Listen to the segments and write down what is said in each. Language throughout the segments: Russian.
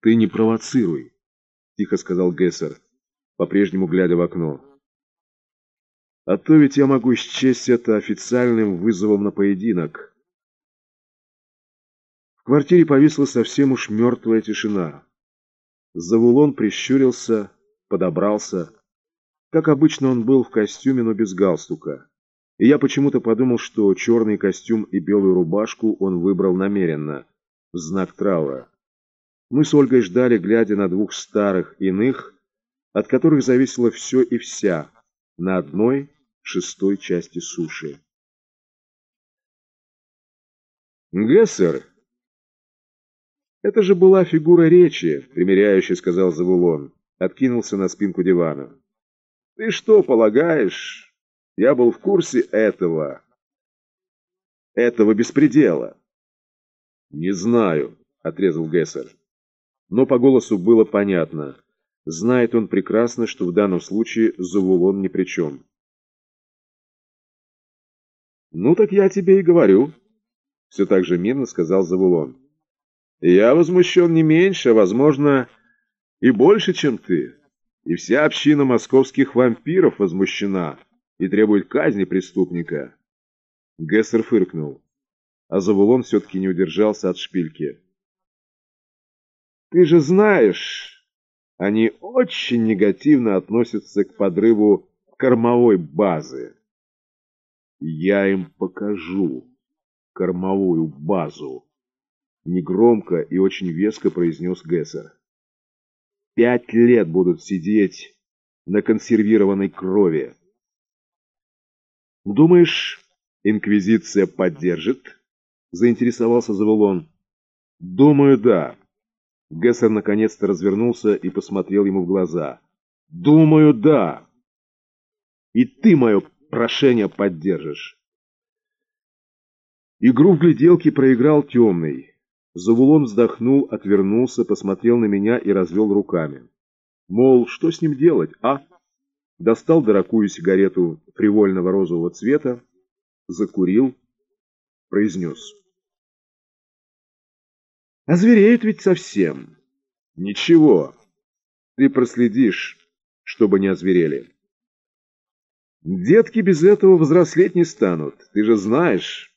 Ты не провоцируй, тихо сказал Гессер, по-прежнему глядя в окно. А то ведь я могу счесть это официальным вызовом на поединок. В квартире повисла совсем уж мертвая тишина. Завулон прищурился, подобрался. Как обычно, он был в костюме, но без галстука. И я почему-то подумал, что черный костюм и белую рубашку он выбрал намеренно, в знак траура. Мы с Ольгой ждали, глядя на двух старых иных, от которых зависело все и вся, на одной шестой части суши. «Гессер!» «Это же была фигура речи», — примиряющий сказал Завулон. Откинулся на спинку дивана. «Ты что, полагаешь, я был в курсе этого, этого беспредела?» «Не знаю», — отрезал Гессер. Но по голосу было понятно. Знает он прекрасно, что в данном случае Завулон ни при чем. «Ну так я тебе и говорю», — все так же мирно сказал Завулон. «Я возмущен не меньше, а, возможно, и больше, чем ты. И вся община московских вампиров возмущена и требует казни преступника». Гессер фыркнул, а Завулон все-таки не удержался от шпильки. «Ты же знаешь, они очень негативно относятся к подрыву кормовой базы». Я им покажу кормовую базу. Негромко и очень веско произнес Гессер. Пять лет будут сидеть на консервированной крови. Думаешь, Инквизиция поддержит? Заинтересовался Завулон. Думаю, да. Гессер наконец-то развернулся и посмотрел ему в глаза. Думаю, да. И ты мое прошение поддержишь. Игру в гляделки проиграл темный. Завулон вздохнул, отвернулся, посмотрел на меня и развел руками. Мол, что с ним делать, а? Достал дорогую сигарету привольного розового цвета, закурил, произнес. А звереют ведь совсем. Ничего, ты проследишь, чтобы не озверели. Детки без этого взрослеть не станут, ты же знаешь.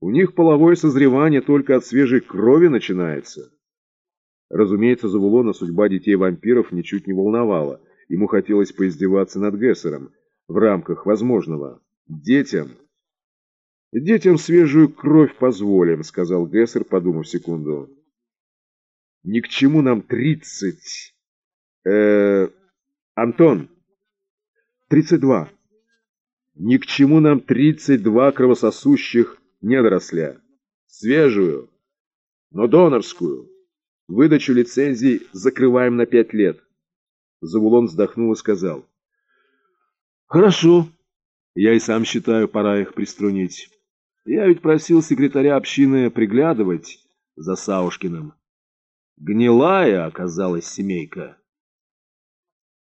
У них половое созревание только от свежей крови начинается. Разумеется, Завулона судьба детей-вампиров ничуть не волновала. Ему хотелось поиздеваться над Гессером в рамках возможного. Детям... «Детям свежую кровь позволим», — сказал Гессер, подумав секунду. «Ни к чему нам тридцать...» э Антон, тридцать два. Ни к чему нам 32 кровососущих недоросля. Свежую, но донорскую. Выдачу лицензий закрываем на пять лет. Завулон вздохнул и сказал. Хорошо. Я и сам считаю, пора их приструнить. Я ведь просил секретаря общины приглядывать за Саушкиным. Гнилая оказалась семейка.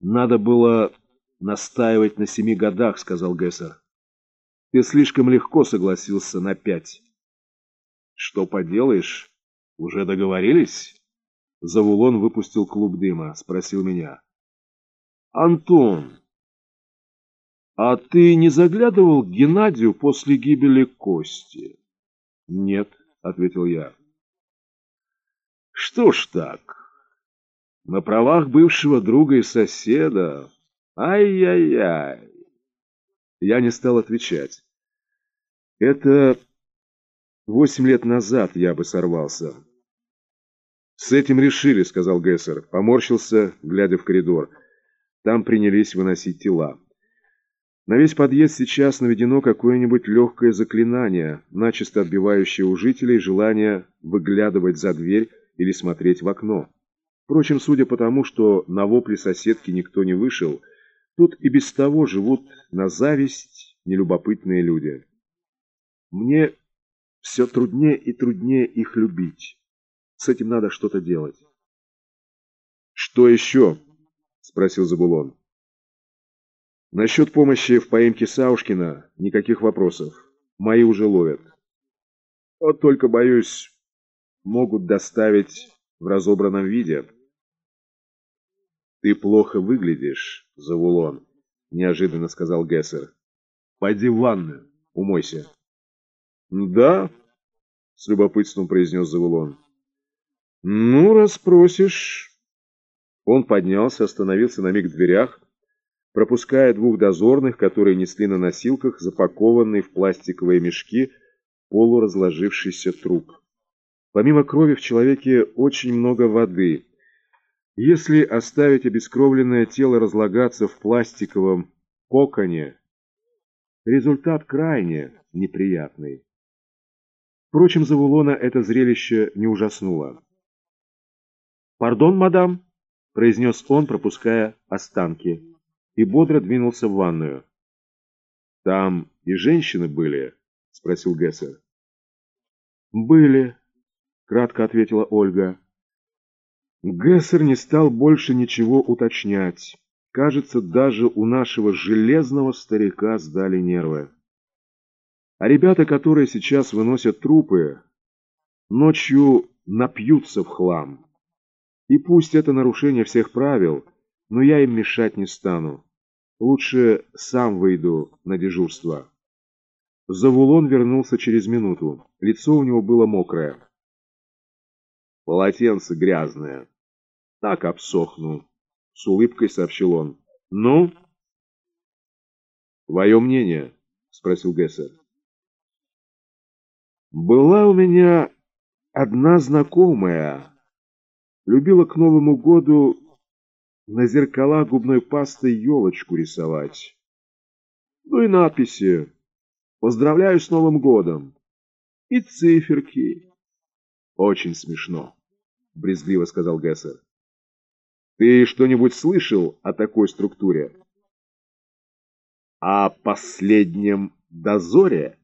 Надо было настаивать на семи годах», — сказал Гессер. «Ты слишком легко согласился на пять». «Что поделаешь? Уже договорились?» Завулон выпустил клуб дыма, спросил меня. «Антон, а ты не заглядывал к Геннадию после гибели Кости?» «Нет», — ответил я. «Что ж так? На правах бывшего друга и соседа Ай-яй-яй. Я не стал отвечать. Это восемь лет назад я бы сорвался. С этим решили, сказал Гессер. Поморщился, глядя в коридор. Там принялись выносить тела. На весь подъезд сейчас наведено какое-нибудь легкое заклинание, начисто отбивающее у жителей желание выглядывать за дверь или смотреть в окно. Впрочем, судя по тому, что на вопли соседки никто не вышел, Тут и без того живут на зависть нелюбопытные люди. Мне все труднее и труднее их любить. С этим надо что-то делать. «Что еще?» — спросил Забулон. «Насчет помощи в поимке Саушкина никаких вопросов. Мои уже ловят. Вот только, боюсь, могут доставить в разобранном виде. «Ты плохо выглядишь, Завулон», — неожиданно сказал Гессер. «Пойди в ванную, умойся». «Да?» — с любопытством произнес Завулон. «Ну, расспросишь». Он поднялся, остановился на миг в дверях, пропуская двух дозорных, которые несли на носилках запакованный в пластиковые мешки полуразложившийся труп. Помимо крови в человеке очень много воды. Если оставить обескровленное тело разлагаться в пластиковом коконе, результат крайне неприятный. Впрочем, Завулона это зрелище не ужаснуло. «Пардон, мадам», — произнес он, пропуская останки, и бодро двинулся в ванную. «Там и женщины были?» — спросил Гессер. «Были», — кратко ответила Ольга. Гессер не стал больше ничего уточнять. Кажется, даже у нашего железного старика сдали нервы. А ребята, которые сейчас выносят трупы, ночью напьются в хлам. И пусть это нарушение всех правил, но я им мешать не стану. Лучше сам выйду на дежурство. Завулон вернулся через минуту. Лицо у него было мокрое. Полотенце грязное. Так обсохну. С улыбкой сообщил он. Ну? Твое мнение? Спросил Гессер. Была у меня одна знакомая, Любила к Новому году на зеркала губной пастой елочку рисовать. Ну и надписи «Поздравляю с Новым годом» и циферки. Очень смешно, брезгливо сказал Гессер. Ты что-нибудь слышал о такой структуре? О последнем дозоре?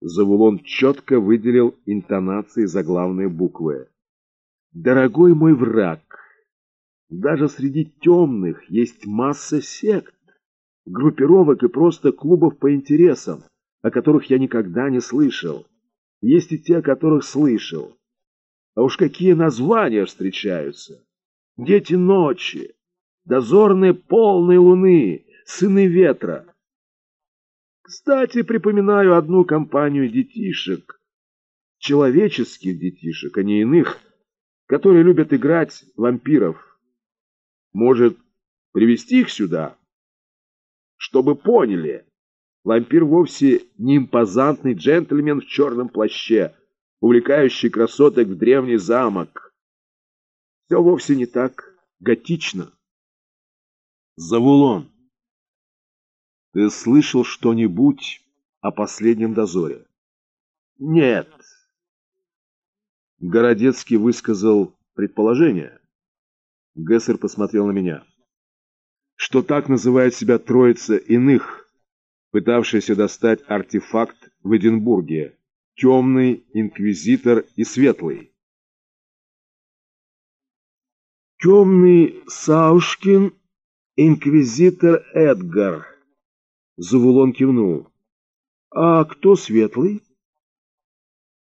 Завулон четко выделил интонации заглавные буквы. Дорогой мой враг, даже среди темных есть масса сект, группировок и просто клубов по интересам, о которых я никогда не слышал. Есть и те, о которых слышал. А уж какие названия встречаются! Дети ночи, дозорные полной луны, сыны ветра. Кстати, припоминаю одну компанию детишек, человеческих детишек, а не иных, которые любят играть вампиров. Может, привести их сюда? Чтобы поняли, вампир вовсе не импозантный джентльмен в черном плаще, увлекающий красоток в древний замок. Все вовсе не так готично. Завулон, ты слышал что-нибудь о последнем дозоре? Нет. Городецкий высказал предположение. Гессер посмотрел на меня. Что так называет себя троица иных, пытавшаяся достать артефакт в Эдинбурге. Темный, инквизитор и светлый. Темный Саушкин, инквизитор Эдгар. Завулон кивнул. А кто светлый?